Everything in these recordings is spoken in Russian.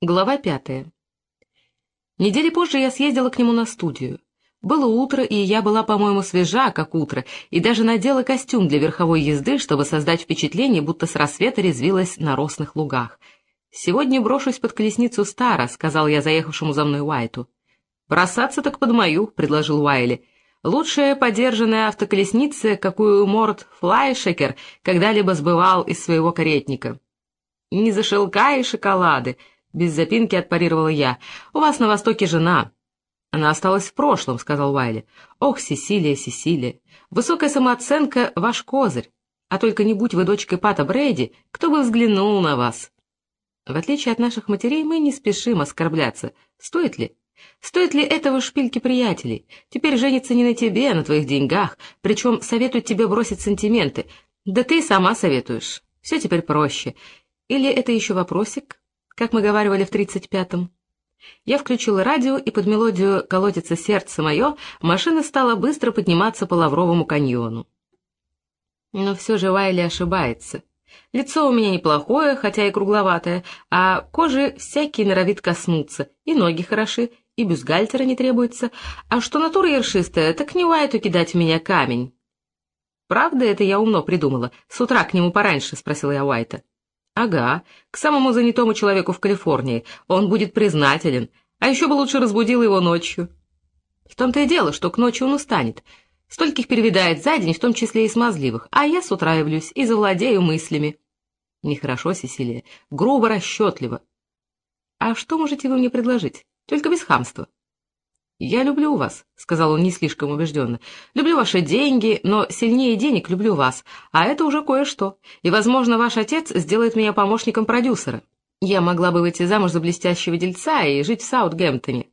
Глава пятая. Недели позже я съездила к нему на студию. Было утро, и я была, по-моему, свежа, как утро, и даже надела костюм для верховой езды, чтобы создать впечатление, будто с рассвета резвилась на росных лугах. «Сегодня брошусь под колесницу Стара», — сказал я заехавшему за мной Уайту. «Бросаться так под мою», — предложил Уайли. «Лучшая подержанная автоколесница, какую Морд Флайшекер когда-либо сбывал из своего каретника». «Не за шелка и шоколады», без запинки отпарировала я. «У вас на Востоке жена». «Она осталась в прошлом», — сказал Уайли. «Ох, Сесилия, Сесилия, высокая самооценка — ваш козырь. А только не будь вы дочкой Пата Брейди, кто бы взглянул на вас?» В отличие от наших матерей, мы не спешим оскорбляться. Стоит ли? Стоит ли этого шпильки приятелей? Теперь женится не на тебе, а на твоих деньгах, причем советуют тебе бросить сантименты. Да ты сама советуешь. Все теперь проще. Или это еще вопросик? Как мы говорили в тридцать пятом. Я включила радио, и под мелодию «Колотится сердце мое» машина стала быстро подниматься по Лавровому каньону. Но все же Вайли ошибается. Лицо у меня неплохое, хотя и кругловатое, а кожи всякий норовит коснуться, и ноги хороши, и бюстгальтера не требуется, а что натура ершистая, так не Уайту кидать в меня камень. «Правда это я умно придумала? С утра к нему пораньше?» — спросила я Уайта. Ага, к самому занятому человеку в Калифорнии. Он будет признателен. А еще бы лучше разбудил его ночью. В том-то и дело, что к ночи он устанет. Стольких перевидает за день, в том числе и смазливых. А я с утра явлюсь и завладею мыслями. Нехорошо, Сесилия. Грубо, расчетливо. А что можете вы мне предложить? Только без хамства. «Я люблю вас», — сказал он не слишком убежденно. «Люблю ваши деньги, но сильнее денег люблю вас, а это уже кое-что. И, возможно, ваш отец сделает меня помощником продюсера. Я могла бы выйти замуж за блестящего дельца и жить в Саутгемптоне».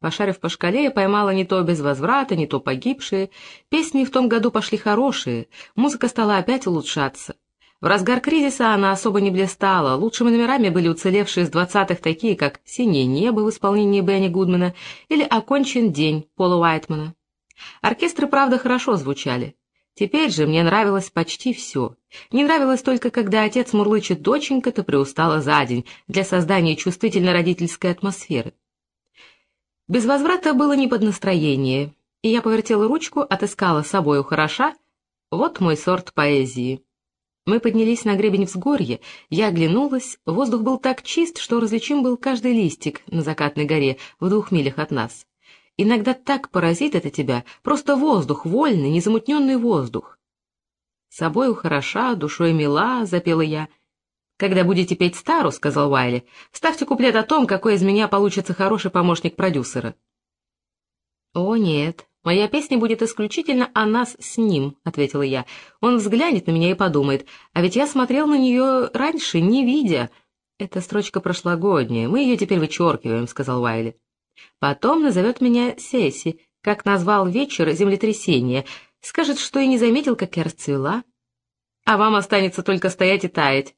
Пошарив по шкале, я поймала не то без возврата, не то погибшие. Песни в том году пошли хорошие, музыка стала опять улучшаться. В разгар кризиса она особо не блистала, лучшими номерами были уцелевшие с двадцатых такие, как «Синее небо» в исполнении Бенни Гудмана или «Окончен день» Пола Уайтмана. Оркестры, правда, хорошо звучали. Теперь же мне нравилось почти все. Не нравилось только, когда отец мурлычет «Доченька, ты приустала за день» для создания чувствительно-родительской атмосферы. Без возврата было не под настроение, и я повертела ручку, отыскала собою хороша. Вот мой сорт поэзии. Мы поднялись на гребень взгорья, я оглянулась, воздух был так чист, что различим был каждый листик на закатной горе в двух милях от нас. Иногда так поразит это тебя, просто воздух, вольный, незамутненный воздух. «Собою хороша, душой мила», — запела я. «Когда будете петь стару», — сказал Уайли, — «ставьте куплет о том, какой из меня получится хороший помощник продюсера». «О, нет, «Моя песня будет исключительно о нас с ним», — ответила я. «Он взглянет на меня и подумает, а ведь я смотрел на нее раньше, не видя». «Эта строчка прошлогодняя, мы ее теперь вычеркиваем», — сказал Уайли. «Потом назовет меня Сесси, как назвал вечер землетрясения. Скажет, что и не заметил, как я расцвела. А вам останется только стоять и таять.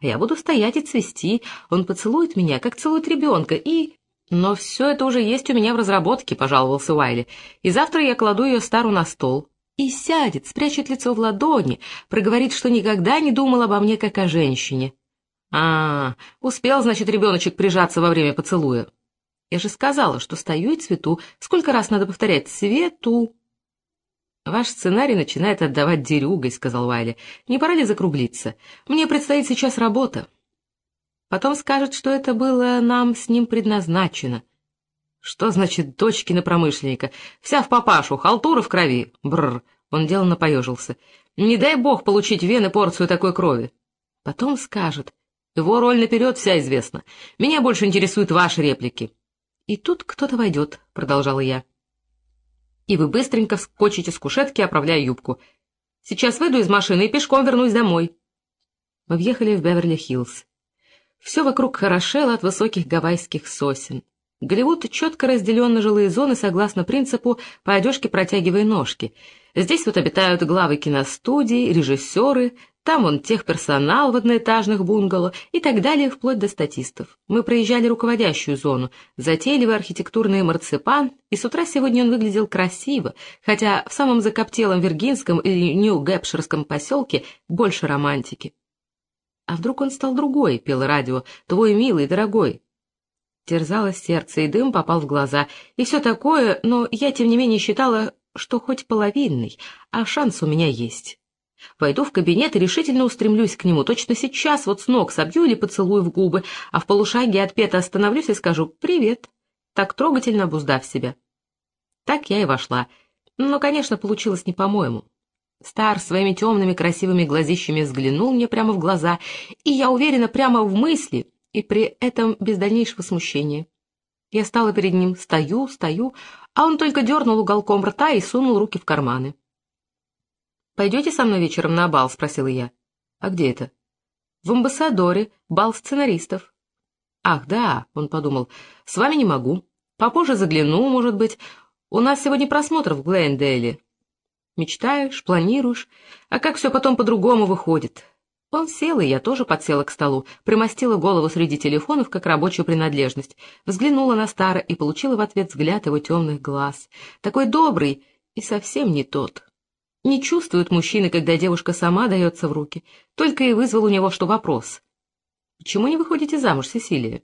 А я буду стоять и цвести, он поцелует меня, как целует ребенка, и...» «Но все это уже есть у меня в разработке», — пожаловался Уайли. «И завтра я кладу ее стару на стол». И сядет, спрячет лицо в ладони, проговорит, что никогда не думал обо мне как о женщине. А, успел, значит, ребеночек прижаться во время поцелуя. Я же сказала, что стою и цвету. Сколько раз надо повторять «цвету»? «Ваш сценарий начинает отдавать дерюгой», — сказал Вайли. «Не пора ли закруглиться? Мне предстоит сейчас работа». Потом скажет, что это было нам с ним предназначено. Что значит дочкина промышленника? Вся в папашу, халтура в крови. Бррр, он деланно поежился. Не дай бог получить вены порцию такой крови. Потом скажет. Его роль наперед вся известна. Меня больше интересуют ваши реплики. И тут кто-то войдет, продолжала я. И вы быстренько вскочите с кушетки, оправляя юбку. Сейчас выйду из машины и пешком вернусь домой. Мы въехали в Беверли-Хиллз. Все вокруг хорошело от высоких гавайских сосен. Голливуд четко разделен на жилые зоны согласно принципу «по одежке протягивай ножки». Здесь вот обитают главы киностудий, режиссеры, там вон техперсонал в одноэтажных бунгало и так далее, вплоть до статистов. Мы проезжали руководящую зону, затейливый архитектурный марципан, и с утра сегодня он выглядел красиво, хотя в самом закоптелом Виргинском или Нью-Гэпширском поселке больше романтики. А вдруг он стал другой, пел радио, твой милый, дорогой. Терзалось сердце, и дым попал в глаза, и все такое, но я, тем не менее, считала, что хоть половинный, а шанс у меня есть. Войду в кабинет и решительно устремлюсь к нему. Точно сейчас вот с ног собью или поцелую в губы, а в полушаге от пета остановлюсь и скажу «Привет», так трогательно обуздав себя. Так я и вошла. Но, конечно, получилось не по-моему. Стар своими темными красивыми глазищами взглянул мне прямо в глаза, и я уверена прямо в мысли, и при этом без дальнейшего смущения. Я стала перед ним, стою, стою, а он только дернул уголком рта и сунул руки в карманы. «Пойдете со мной вечером на бал?» — спросила я. «А где это?» «В амбассадоре, бал сценаристов». «Ах, да», — он подумал, — «с вами не могу. Попозже загляну, может быть. У нас сегодня просмотр в Глендейле. Мечтаешь, планируешь, а как все потом по-другому выходит. Он сел, и я тоже подсела к столу, примостила голову среди телефонов, как рабочую принадлежность, взглянула на Стара и получила в ответ взгляд его темных глаз. Такой добрый и совсем не тот. Не чувствует мужчины, когда девушка сама дается в руки. Только и вызвал у него что вопрос. «Почему не выходите замуж, Сесилия?»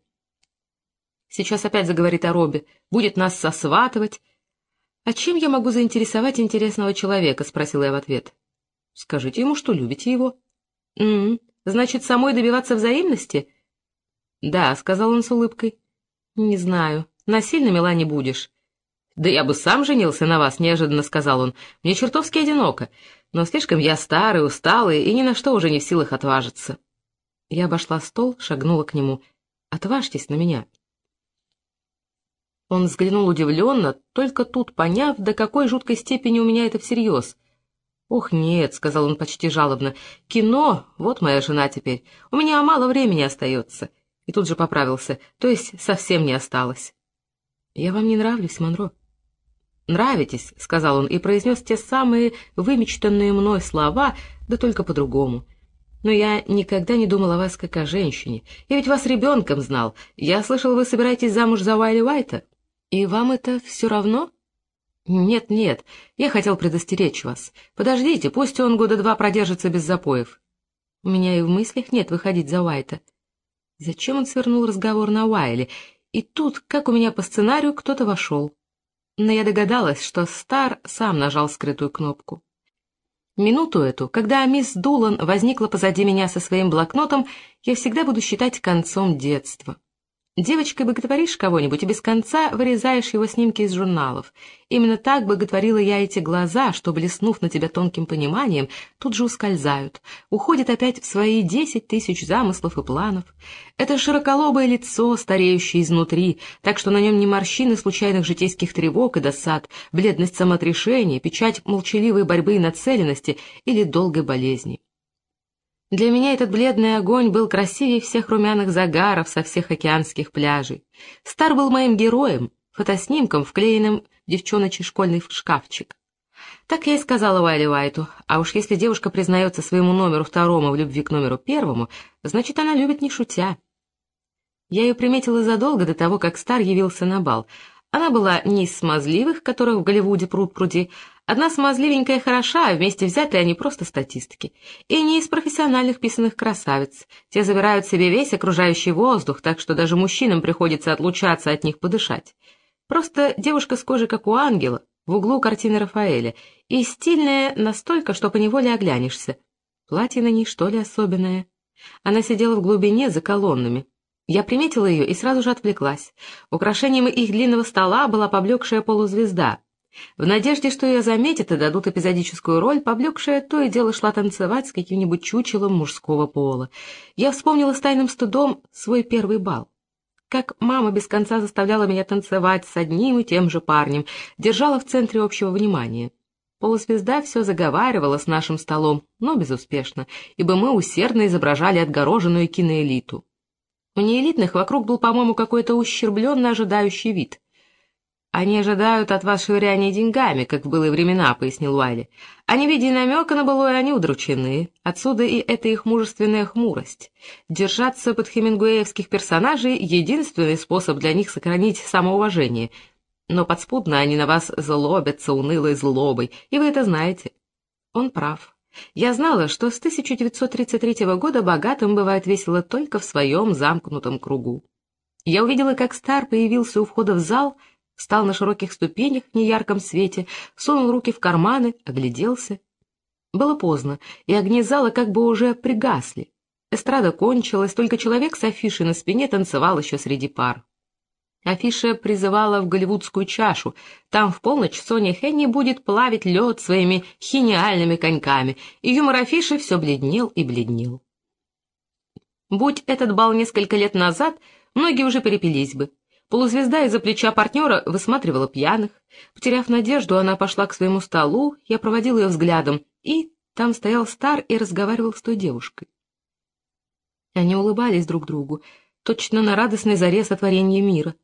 Сейчас опять заговорит о Робе, будет нас сосватывать, «А чем я могу заинтересовать интересного человека?» — спросила я в ответ. «Скажите ему, что любите его». «М -м, значит, самой добиваться взаимности?» «Да», — сказал он с улыбкой. «Не знаю. Насильно мила не будешь». «Да я бы сам женился на вас», — неожиданно сказал он. «Мне чертовски одиноко, но слишком я старый, усталый и ни на что уже не в силах отважиться». Я обошла стол, шагнула к нему. «Отважьтесь на меня». Он взглянул удивленно, только тут поняв, до какой жуткой степени у меня это всерьез. «Ох, нет», — сказал он почти жалобно, — «кино, вот моя жена теперь, у меня мало времени остается». И тут же поправился, то есть совсем не осталось. «Я вам не нравлюсь, Монро?» «Нравитесь», — сказал он и произнес те самые вымечтанные мной слова, да только по-другому. «Но я никогда не думал о вас как о женщине. Я ведь вас ребенком знал. Я слышал, вы собираетесь замуж за Уайли Уайта?» «И вам это все равно?» «Нет-нет, я хотел предостеречь вас. Подождите, пусть он года два продержится без запоев». «У меня и в мыслях нет выходить за Уайта». Зачем он свернул разговор на Уайле? И тут, как у меня по сценарию, кто-то вошел. Но я догадалась, что Стар сам нажал скрытую кнопку. Минуту эту, когда мисс Дулан возникла позади меня со своим блокнотом, я всегда буду считать концом детства. Девочкой боготворишь кого-нибудь и без конца вырезаешь его снимки из журналов. Именно так боготворила я эти глаза, что, блеснув на тебя тонким пониманием, тут же ускользают, уходят опять в свои десять тысяч замыслов и планов. Это широколобое лицо, стареющее изнутри, так что на нем не морщины случайных житейских тревог и досад, бледность самоотрешения, печать молчаливой борьбы и нацеленности или долгой болезни. Для меня этот бледный огонь был красивее всех румяных загаров со всех океанских пляжей. Стар был моим героем, фотоснимком, вклеенным в девчоночий школьный шкафчик. Так я и сказала Уайли Уайту, а уж если девушка признается своему номеру второму в любви к номеру первому, значит, она любит не шутя. Я ее приметила задолго до того, как Стар явился на бал. Она была не из смазливых, которых в Голливуде пруд пруди, Одна смазливенькая хороша, а вместе взятые они просто статистки. И не из профессиональных писанных красавиц. Те забирают себе весь окружающий воздух, так что даже мужчинам приходится отлучаться от них подышать. Просто девушка с кожей, как у ангела, в углу картины Рафаэля, и стильная настолько, что поневоле оглянешься. Платье на ней что ли особенное? Она сидела в глубине за колоннами. Я приметила ее и сразу же отвлеклась. Украшением их длинного стола была поблекшая полузвезда, в надежде, что ее заметят и дадут эпизодическую роль, поблекшая то и дело шла танцевать с каким-нибудь чучелом мужского пола. Я вспомнила с тайным стыдом свой первый бал. Как мама без конца заставляла меня танцевать с одним и тем же парнем, держала в центре общего внимания. Полузвезда все заговаривала с нашим столом, но безуспешно, ибо мы усердно изображали отгороженную киноэлиту. У неэлитных вокруг был, по-моему, какой-то ущербленно ожидающий вид — «Они ожидают от вас швыряния деньгами, как в былые времена», — пояснил Уайли. «Они, видя намека на былое, они удручены. Отсюда и эта их мужественная хмурость. Держаться под хемингуэевских персонажей — единственный способ для них сохранить самоуважение. Но подспудно они на вас злобятся унылой злобой, и вы это знаете». Он прав. Я знала, что с 1933 года богатым бывает весело только в своем замкнутом кругу. Я увидела, как Стар появился у входа в зал, встал на широких ступенях в неярком свете, сунул руки в карманы, огляделся. Было поздно, и огни зала как бы уже пригасли. Эстрада кончилась, только человек с афишей на спине танцевал еще среди пар. Афиша призывала в голливудскую чашу. Там в полночь Соня Хенни будет плавить лед своими хинеальными коньками, и юмор афиши все бледнел и бледнел. Будь этот бал несколько лет назад, многие уже перепились бы. Полузвезда из-за плеча партнера высматривала пьяных. Потеряв надежду, она пошла к своему столу, я проводил ее взглядом, и там стоял Стар и разговаривал с той девушкой. Они улыбались друг другу, точно на радостной заре сотворения мира.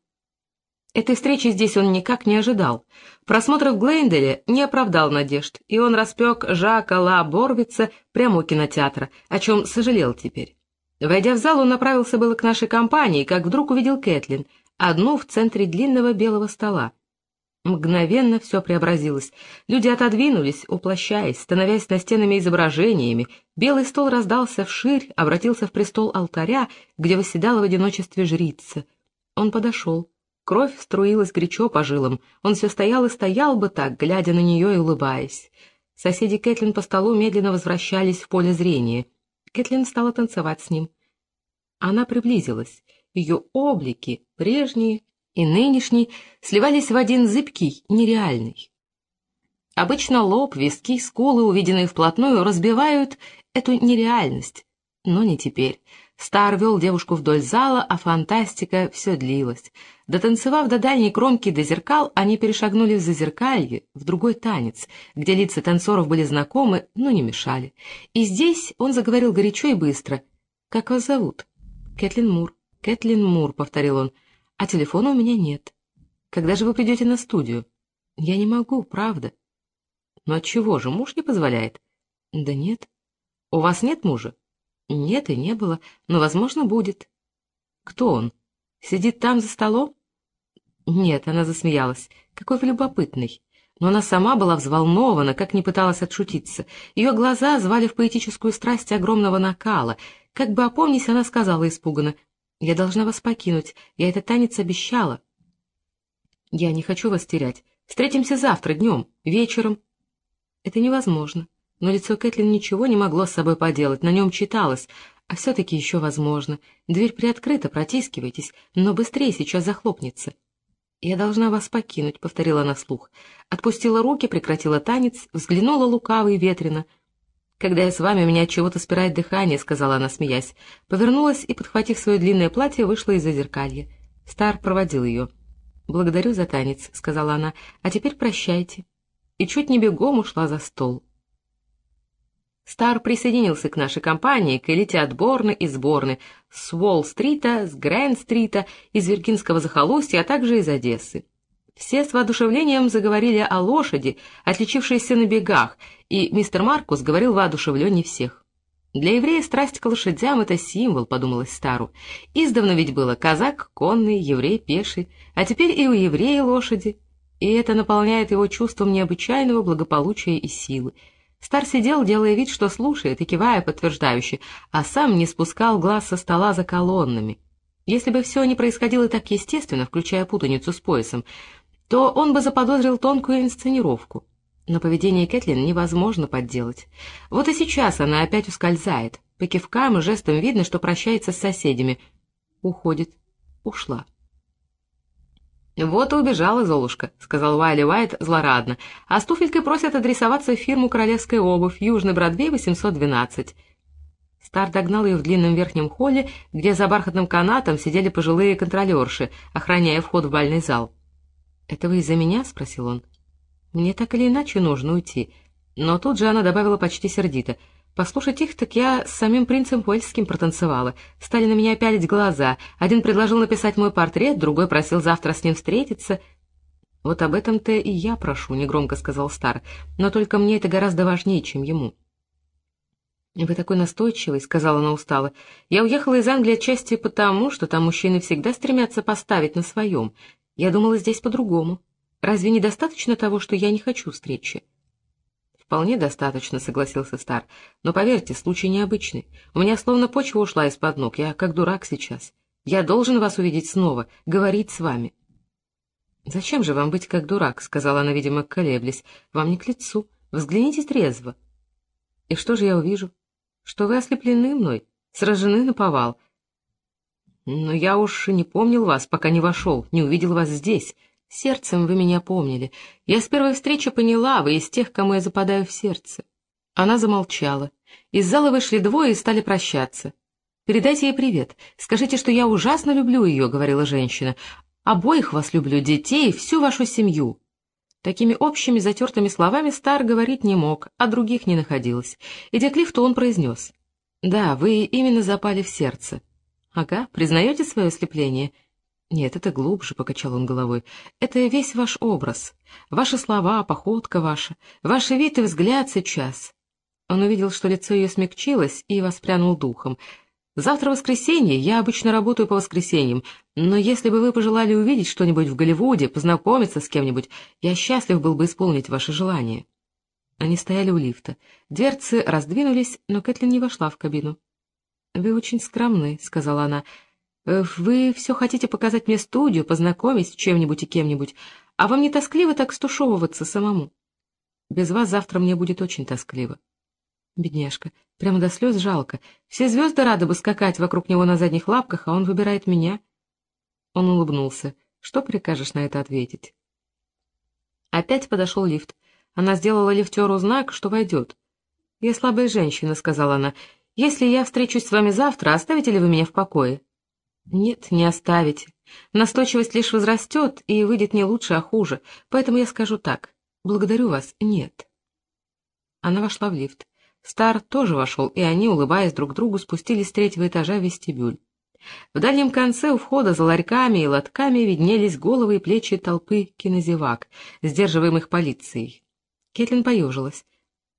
Этой встречи здесь он никак не ожидал. Просмотр в Глейнделе не оправдал надежд, и он распек Жака Ла Борвица прямо у кинотеатра, о чем сожалел теперь. Войдя в зал, он направился было к нашей компании, как вдруг увидел Кэтлин, одну в центре длинного белого стола. Мгновенно все преобразилось. Люди отодвинулись, уплощаясь, становясь настенными изображениями. Белый стол раздался вширь, обратился в престол алтаря, где восседала в одиночестве жрица. Он подошел. Кровь струилась горячо по жилам. Он все стоял и стоял бы так, глядя на нее и улыбаясь. Соседи Кэтлин по столу медленно возвращались в поле зрения. Кэтлин стала танцевать с ним. Она приблизилась. Ее облики, прежние и нынешние, сливались в один зыбкий, нереальный. Обычно лоб, виски, скулы, увиденные вплотную, разбивают эту нереальность, но не теперь. Стар вел девушку вдоль зала, а фантастика все длилась. Дотанцевав до дальней кромки до зеркал, они перешагнули в зазеркалье, в другой танец, где лица танцоров были знакомы, но не мешали. И здесь он заговорил горячо и быстро. «Как вас зовут?» «Кэтлин Мур». «Кэтлин Мур», — повторил он. «А телефона у меня нет». «Когда же вы придете на студию?» «Я не могу, правда». «Но отчего же, муж не позволяет?» «Да нет». «У вас нет мужа?» Нет и не было, но, возможно, будет. Кто он? Сидит там за столом? Нет, она засмеялась. Какой вы любопытный. Но она сама была взволнована, как не пыталась отшутиться. Ее глаза звали в поэтическую страсть огромного накала. Как бы опомнись, она сказала испуганно. «Я должна вас покинуть. Я этот танец обещала». «Я не хочу вас терять. Встретимся завтра днем, вечером». «Это невозможно. Но лицо Кэтлин ничего не могло с собой поделать, на нем читалось. А все-таки еще возможно. Дверь приоткрыта, протискивайтесь, но быстрее сейчас захлопнется. «Я должна вас покинуть», — повторила она вслух. Отпустила руки, прекратила танец, взглянула лукаво и ветрено. «Когда я с вами, у меня чего-то спирает дыхание», — сказала она, смеясь. Повернулась и, подхватив свое длинное платье, вышла из-за зеркалья. Стар проводил ее. «Благодарю за танец», — сказала она, — «а теперь прощайте». И чуть не бегом ушла за стол. Стар присоединился к нашей компании, к элите отборной и сборной, с Уолл-стрита, с Грэнд-стрита, из Виргинского захолустья, а также из Одессы. Все с воодушевлением заговорили о лошади, отличившейся на бегах, и мистер Маркус говорил воодушевленнее всех. «Для еврея страсть к лошадям — это символ», — подумалось Стару. «Издавна ведь было казак конный, еврей пеший, а теперь и у еврея лошади, и это наполняет его чувством необычайного благополучия и силы». Стар сидел, делая вид, что слушает, и кивая подтверждающе, а сам не спускал глаз со стола за колоннами. Если бы все не происходило так естественно, включая путаницу с поясом, то он бы заподозрил тонкую инсценировку. Но поведение Кэтлин невозможно подделать. Вот и сейчас она опять ускользает. По кивкам и жестам видно, что прощается с соседями. Уходит. Ушла. «Вот и убежала Золушка», — сказал Уайли Уайт злорадно. «А с туфелькой просят адресоваться в фирму «Королевская обувь», Южный Бродвей, 812». Стар догнал ее в длинном верхнем холле, где за бархатным канатом сидели пожилые контролерши, охраняя вход в бальный зал. «Это вы из-за меня?» — спросил он. «Мне так или иначе нужно уйти». Но тут же она добавила почти сердито — Послушать их, так я с самим принцем Уэльским протанцевала. Стали на меня пялить глаза. Один предложил написать мой портрет, другой просил завтра с ним встретиться. «Вот об этом-то и я прошу», — негромко сказал Стар. «Но только мне это гораздо важнее, чем ему». «Вы такой настойчивый», — сказала она устало. «Я уехала из Англии отчасти потому, что там мужчины всегда стремятся поставить на своем. Я думала здесь по-другому. Разве недостаточно того, что я не хочу встречи?» «Вполне достаточно», — согласился Стар. «Но поверьте, случай необычный. У меня словно почва ушла из-под ног. Я как дурак сейчас. Я должен вас увидеть снова, говорить с вами. «Зачем же вам быть как дурак?» — сказала она, видимо, колеблясь. «Вам не к лицу. Взгляните трезво». «И что же я увижу? Что вы ослеплены мной, сражены на повал. Но я уж не помнил вас, пока не вошел, не увидел вас здесь. Сердцем вы меня помнили. Я с первой встречи поняла, вы из тех, кому я западаю в сердце». Она замолчала. Из зала вышли двое и стали прощаться. «Передайте ей привет. Скажите, что я ужасно люблю ее», — говорила женщина. Обоих вас люблю, детей, всю вашу семью». Такими общими затертыми словами Стар говорить не мог, а других не находилось. Идя к лифту, он произнес. «Да, вы именно запали в сердце». «Ага, признаете свое ослепление?» «Нет, это глубже», — покачал он головой. «Это весь ваш образ. Ваши слова, походка ваша, ваш вид и взгляд сейчас». Он увидел, что лицо ее смягчилось, и воспрянул духом — Завтра воскресенье, я обычно работаю по воскресеньям, но если бы вы пожелали увидеть что-нибудь в Голливуде, познакомиться с кем-нибудь, я счастлив был бы исполнить ваше желание». Они стояли у лифта. Дверцы раздвинулись, но Кэтлин не вошла в кабину. «Вы очень скромны», — сказала она. «Э, «Вы все хотите показать мне студию, познакомить с чем-нибудь и кем-нибудь, а вам не тоскливо так стушевываться самому? Без вас завтра мне будет очень тоскливо». Бедняжка, прямо до слез жалко. Все звезды рады бы скакать вокруг него на задних лапках, а он выбирает меня. Он улыбнулся. Что прикажешь на это ответить? Опять подошел лифт. Она сделала лифтеру знак, что войдет. «Я слабая женщина», — сказала она. «Если я встречусь с вами завтра, оставите ли вы меня в покое?» «Нет, не оставите. Настойчивость лишь возрастет, и выйдет не лучше, а хуже. Поэтому я скажу так. Благодарю вас, нет». Она вошла в лифт. Стар тоже вошел, и они, улыбаясь друг другу, спустились с третьего этажа в вестибюль. В дальнем конце у входа за ларьками и лотками виднелись головы и плечи толпы кинозевак, сдерживаемых полицией. Кетлин поежилась.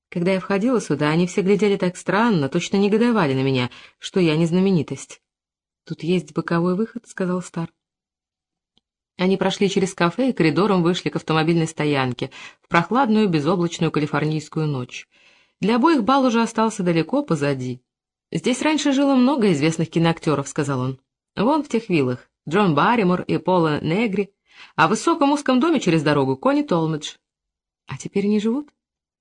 Когда я входила сюда, они все глядели так странно, точно негодовали на меня, что я не знаменитость. «Тут есть боковой выход», — сказал Стар. Они прошли через кафе и коридором вышли к автомобильной стоянке в прохладную безоблачную калифорнийскую ночь. Для обоих бал уже остался далеко позади. «Здесь раньше жило много известных киноактеров», — сказал он. «Вон в тех виллах. Джон Барримор и Пола Негри. А в высоком узком доме через дорогу Кони Толмедж. А теперь не живут?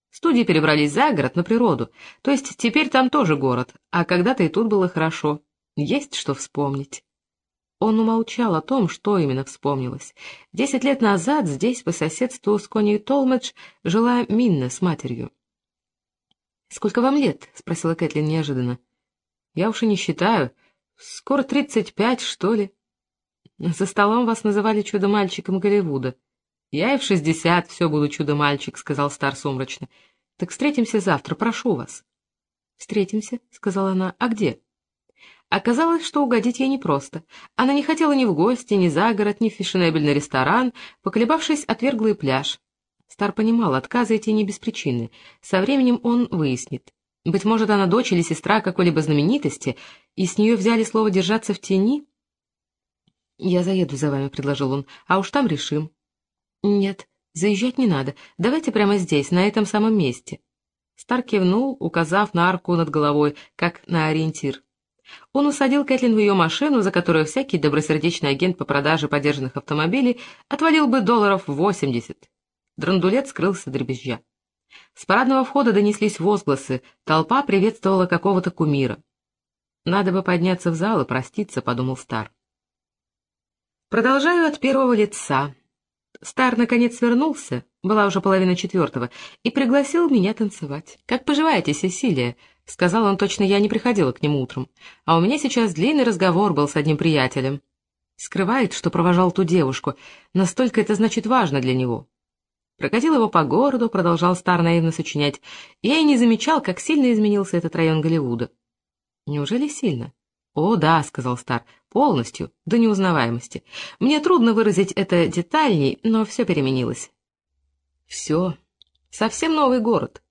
Студии перебрались за город, на природу. То есть теперь там тоже город, а когда-то и тут было хорошо. Есть что вспомнить». Он умолчал о том, что именно вспомнилось. Десять лет назад здесь, по соседству с Кони Толмедж, жила Минна с матерью. «Сколько вам лет?» — спросила Кэтлин неожиданно. «Я уж и не считаю. Скоро тридцать пять, что ли. За столом вас называли чудо-мальчиком Голливуда. Я и в шестьдесят все буду чудо-мальчик», — сказал Стар сумрачно. «Так встретимся завтра, прошу вас». «Встретимся», — сказала она. «А где?» Оказалось, что угодить ей непросто. Она не хотела ни в гости, ни за город, ни в фешенебельный ресторан, поколебавшись, отвергла и пляж. Стар понимал, отказы эти не без причины. Со временем он выяснит. Быть может, она дочь или сестра какой-либо знаменитости, и с нее взяли слово держаться в тени? «Я заеду за вами», — предложил он, — «а уж там решим». «Нет, заезжать не надо. Давайте прямо здесь, на этом самом месте». Стар кивнул, указав на арку над головой, как на ориентир. Он усадил Кэтлин в ее машину, за которую всякий добросердечный агент по продаже подержанных автомобилей отвалил бы долларов восемьдесят. Драндулет скрылся дребезжа. С парадного входа донеслись возгласы, толпа приветствовала какого-то кумира. «Надо бы подняться в зал и проститься», — подумал Стар. Продолжаю от первого лица. Стар наконец вернулся, была уже половина четвертого, и пригласил меня танцевать. «Как поживаете, Сесилия?» — сказал он, точно я не приходила к нему утром. «А у меня сейчас длинный разговор был с одним приятелем. Скрывает, что провожал ту девушку, настолько это значит важно для него. Прокатил его по городу, продолжал Стар наивно сочинять. Я и не замечал, как сильно изменился этот район Голливуда. Неужели сильно? О, да, сказал Стар, полностью, до неузнаваемости. Мне трудно выразить это детальней, но все переменилось. Все. Совсем новый город.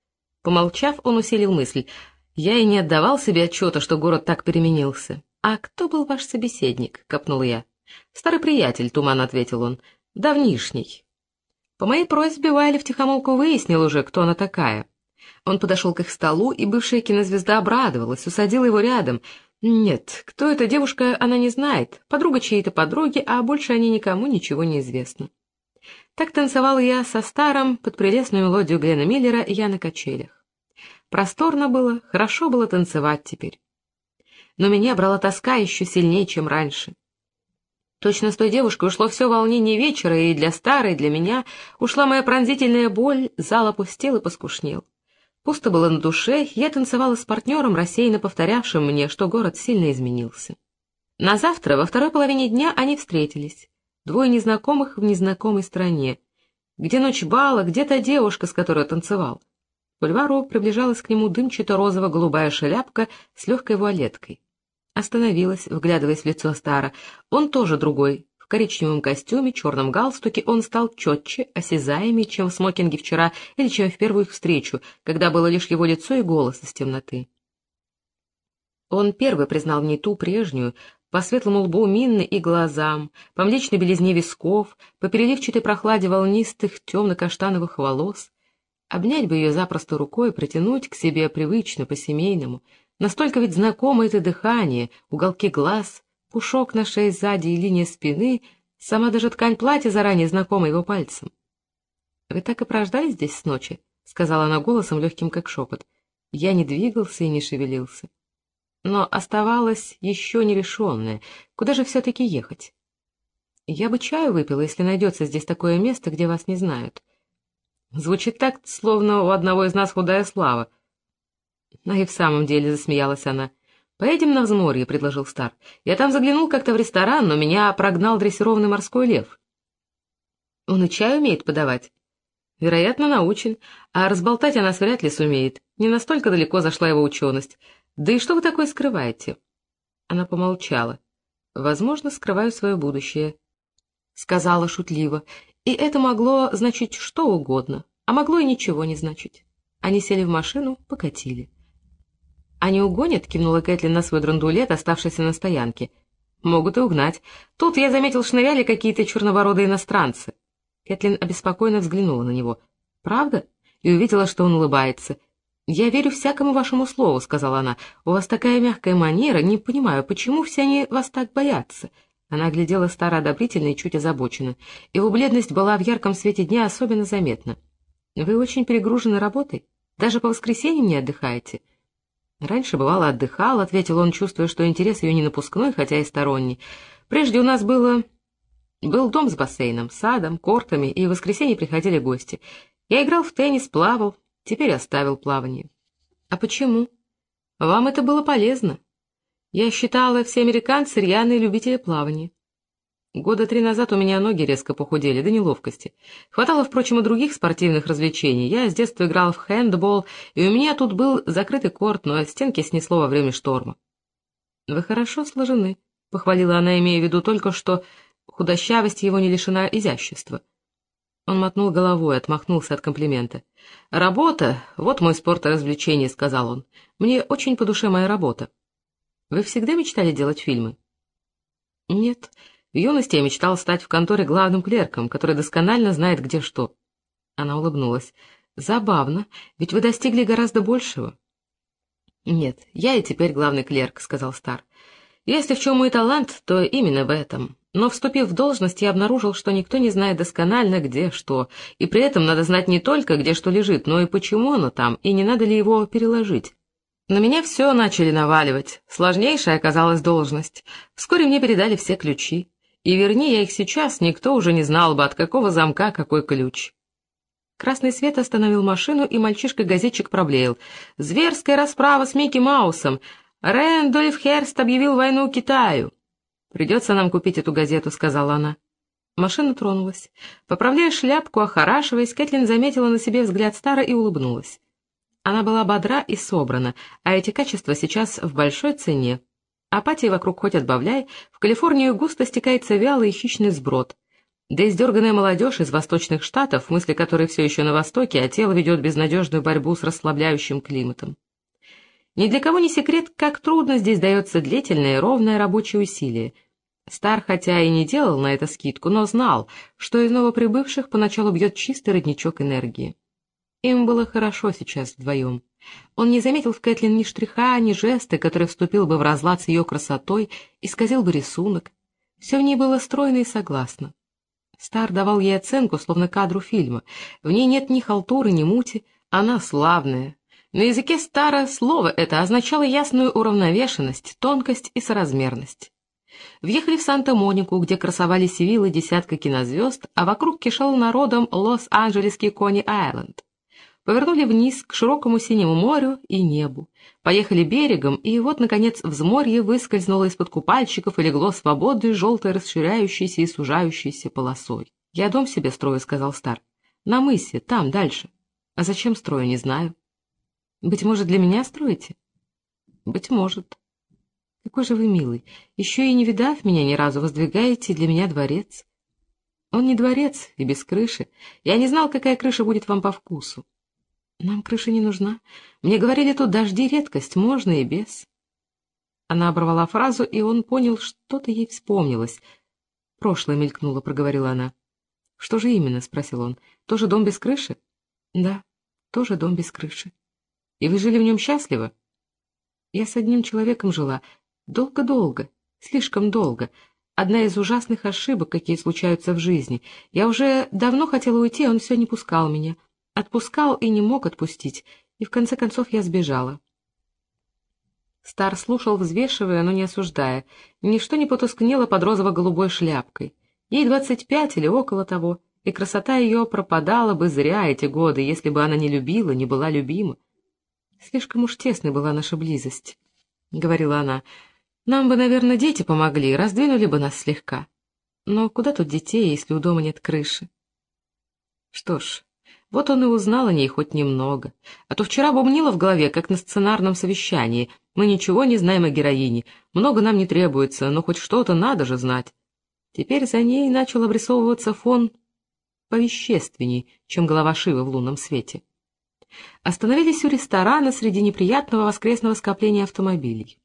Помолчав, он усилил мысль. Я и не отдавал себе отчета, что город так переменился. «А кто был ваш собеседник?» — копнул я. «Старый приятель», — туман ответил он. «Давнишний. По моей просьбе Уайли втихомолку выяснил уже, кто она такая. Он подошел к их столу, и бывшая кинозвезда обрадовалась, усадила его рядом. Нет, кто эта девушка, она не знает. Подруга чьей-то подруги, а больше о ней никому ничего не известно. Так танцевал я со старым под прелестную мелодию Глена Миллера «Я на качелях». Просторно было, хорошо было танцевать теперь. Но меня брала тоска еще сильнее, чем раньше. Точно с той девушкой ушло все волнение вечера, и для старой, для меня ушла моя пронзительная боль, зал опустел и поскушнел. Пусто было на душе, я танцевала с партнером, рассеянно повторявшим мне, что город сильно изменился. На завтра, во второй половине дня, они встретились. Двое незнакомых в незнакомой стране. Где ночь бала, где та девушка, с которой танцевал. Бульвару приближалась к нему дымчато-розово-голубая шляпка с легкой вуалеткой. Остановилась, вглядываясь в лицо Стара. Он тоже другой, в коричневом костюме, черном галстуке он стал четче, осязаемее, чем в смокинге вчера или чем в первую их встречу, когда было лишь его лицо и голос из темноты. Он первый признал в ней ту прежнюю, по светлому лбу Минны и глазам, по млечной белизне висков, по переливчатой прохладе волнистых темно-каштановых волос. Обнять бы ее запросто рукой, протянуть к себе привычно, по-семейному. Настолько ведь знакомо это дыхание, уголки глаз, пушок на шее сзади и линия спины, сама даже ткань платья заранее знакома его пальцем. — Вы так и прождали здесь с ночи? — сказала она голосом, легким как шепот. Я не двигался и не шевелился. Но оставалось еще нерешенное. Куда же все-таки ехать? Я бы чаю выпила, если найдется здесь такое место, где вас не знают. Звучит так, словно у одного из нас худая слава. А и в самом деле засмеялась она —— Поедем на взморье, — предложил Стар. — Я там заглянул как-то в ресторан, но меня прогнал дрессированный морской лев. — Он и чай умеет подавать? — Вероятно, научен, а разболтать она вряд ли сумеет. Не настолько далеко зашла его ученость. Да и что вы такое скрываете? Она помолчала. — Возможно, скрываю свое будущее, — сказала шутливо. И это могло значить что угодно, а могло и ничего не значить. Они сели в машину, покатили. «Они угонят?» — кивнула Кэтлин на свой драндулет, оставшийся на стоянке. «Могут и угнать. Тут я заметил, шныряли какие-то черновородые иностранцы». Кэтлин обеспокоенно взглянула на него. «Правда?» И увидела, что он улыбается. «Я верю всякому вашему слову», — сказала она. «У вас такая мягкая манера, не понимаю, почему все они вас так боятся?» Она глядела старо одобрительно и чуть озабоченно. Его бледность была в ярком свете дня особенно заметна. «Вы очень перегружены работой? Даже по воскресеньям не отдыхаете?» Раньше, бывало, отдыхал, — ответил он, чувствуя, что интерес ее не напускной, хотя и сторонний. Прежде у нас было... Был дом с бассейном, садом, кортами, и в воскресенье приходили гости. Я играл в теннис, плавал, теперь оставил плавание. А почему? Вам это было полезно. Я считала, все американцы рьяные любители плавания. Года три назад у меня ноги резко похудели, до неловкости. Хватало, впрочем, и других спортивных развлечений. Я с детства играл в хэндбол, и у меня тут был закрытый корт, но стенки снесло во время шторма. — Вы хорошо сложены, — похвалила она, имея в виду только, что худощавость его не лишена изящества. Он мотнул головой, отмахнулся от комплимента. — Работа — вот мой спорт и развлечение, — сказал он. — Мне очень по душе моя работа. — Вы всегда мечтали делать фильмы? — Нет, — в юности я мечтал стать в конторе главным клерком, который досконально знает, где что. Она улыбнулась. «Забавно, ведь вы достигли гораздо большего». «Нет, я и теперь главный клерк», — сказал Стар. «Если в чем мой талант, то именно в этом. Но, вступив в должность, я обнаружил, что никто не знает досконально, где что, и при этом надо знать не только, где что лежит, но и почему оно там, и не надо ли его переложить». На меня все начали наваливать. Сложнейшая оказалась должность. Вскоре мне передали все ключи. И верни я их сейчас, никто уже не знал бы, от какого замка какой ключ. Красный свет остановил машину, и мальчишка-газетчик проблеял. «Зверская расправа с Микки Маусом! Рэндольф Херст объявил войну Китаю!» «Придется нам купить эту газету», — сказала она. Машина тронулась. Поправляя шляпку, охорашиваясь, Кэтлин заметила на себе взгляд Стара и улыбнулась. Она была бодра и собрана, а эти качества сейчас в большой цене. Апатии вокруг хоть отбавляй, в Калифорнию густо стекается вялый и хищный сброд. Да издерганная молодежь из восточных штатов, мысли которой все еще на востоке, а тело ведет безнадежную борьбу с расслабляющим климатом. Ни для кого не секрет, как трудно здесь дается длительное ровное рабочее усилие. Стар хотя и не делал на это скидку, но знал, что из новоприбывших поначалу бьет чистый родничок энергии. Им было хорошо сейчас вдвоем. Он не заметил в Кэтлин ни штриха, ни жеста, который вступил бы в разлад с ее красотой, исказил бы рисунок. Все в ней было стройно и согласно. Стар давал ей оценку, словно кадру фильма. В ней нет ни халтуры, ни мути, она славная. На языке Стара слово это означало ясную уравновешенность, тонкость и соразмерность. Въехали в Санта-Монику, где красовались виллы десятка кинозвезд, а вокруг кишел народом Лос-Анджелесский Кони-Айленд. Повернули вниз к широкому синему морю и небу. Поехали берегом, и вот, наконец, взморье выскользнуло из-под купальщиков и легло свободной, желтой, расширяющейся и сужающейся полосой. «Я дом себе строю», — сказал Стар. «На мысе, там, дальше. А зачем строю, не знаю». «Быть может, для меня строите?» «Быть может». «Какой же вы милый. Еще и не видав меня ни разу, воздвигаете для меня дворец». «Он не дворец и без крыши. Я не знал, какая крыша будет вам по вкусу. Нам крыша не нужна. Мне говорили, тут дожди редкость, можно и без. Она оборвала фразу, и он понял, что-то ей вспомнилось. «Прошлое мелькнуло», — проговорила она. «Что же именно?» — спросил он. «Тоже дом без крыши?» «Да, тоже дом без крыши». «И вы жили в нем счастливо?» «Я с одним человеком жила. Долго-долго, слишком долго. Одна из ужасных ошибок, какие случаются в жизни. Я уже давно хотела уйти, а он все не пускал меня. Отпускал и не мог отпустить, и в конце концов я сбежала. Стар слушал, взвешивая, но не осуждая. Ничто не потускнело под розово-голубой шляпкой. Ей двадцать пять или около того, и красота ее пропадала бы зря эти годы, если бы она не любила, не была любима. «Слишком уж тесной была наша близость», — говорила она. «Нам бы, наверное, дети помогли, раздвинули бы нас слегка. Но куда тут детей, если у дома нет крыши?» Что ж, вот он и узнал о ней хоть немного. А то вчера бумнило в голове, как на сценарном совещании. Мы ничего не знаем о героине. Много нам не требуется, но хоть что-то надо же знать. Теперь за ней начал обрисовываться фон повещественней, чем голова Шивы в лунном свете. Остановились у ресторана среди неприятного воскресного скопления автомобилей.